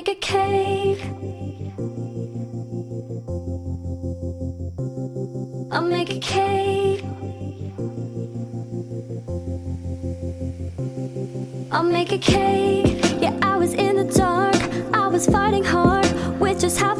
make a cake. I'll make a cake. I'll make a cake. Yeah, I was in the dark. I was fighting hard with just half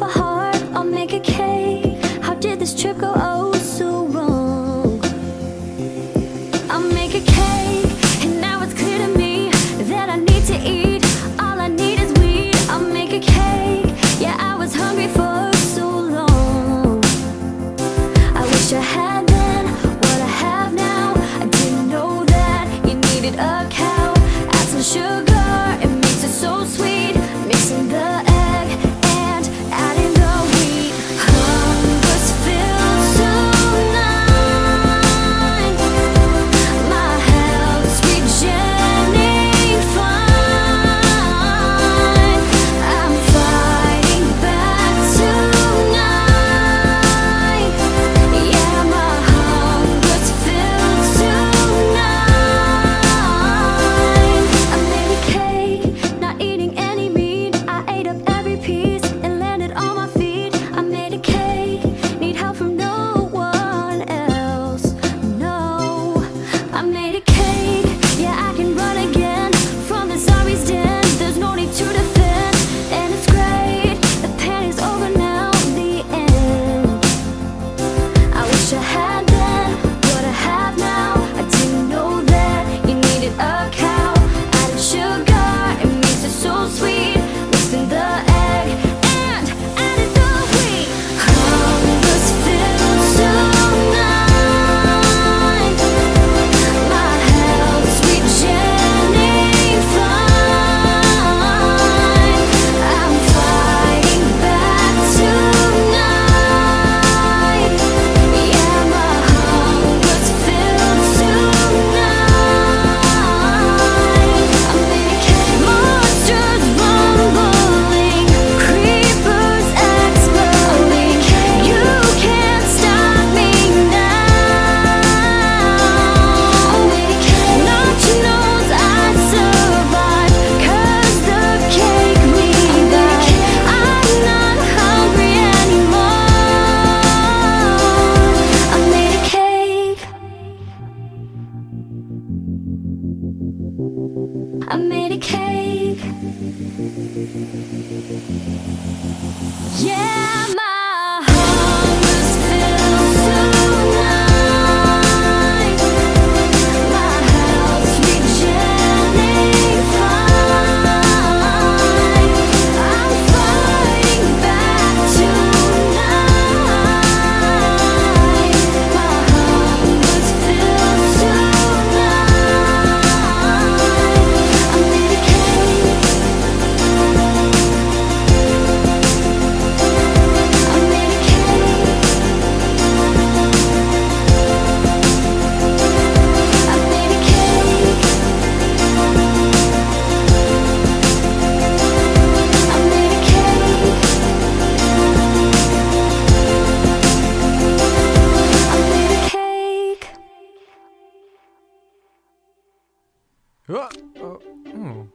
I made a cake. Yeah, Oh, oh.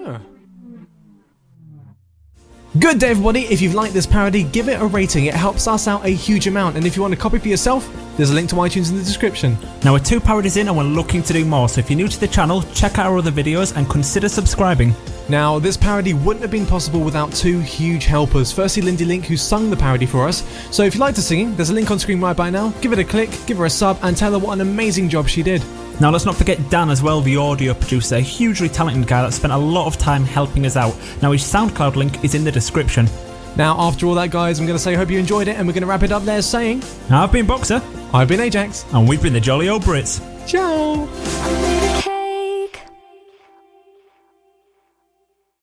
Huh. Good day, everybody. If you've liked this parody, give it a rating. It helps us out a huge amount. And if you want a copy for yourself, there's a link to iTunes in the description. Now we're two parodies in and we're looking to do more, so if you're new to the channel, check out our other videos and consider subscribing. Now, this parody wouldn't have been possible without two huge helpers. Firstly, Lindy Link, who sung the parody for us. So if you like her singing, there's a link on screen right by now. Give it a click, give her a sub, and tell her what an amazing job she did. Now let's not forget Dan as well, the audio producer, a hugely talented guy that spent a lot of time helping us out. Now his SoundCloud link is in the description. Now, after all that, guys, I'm going to say, hope you enjoyed it, and we're going to wrap it up there saying, I've been Boxer, I've been Ajax. and we've been the Jolly Old Brits. Ciao!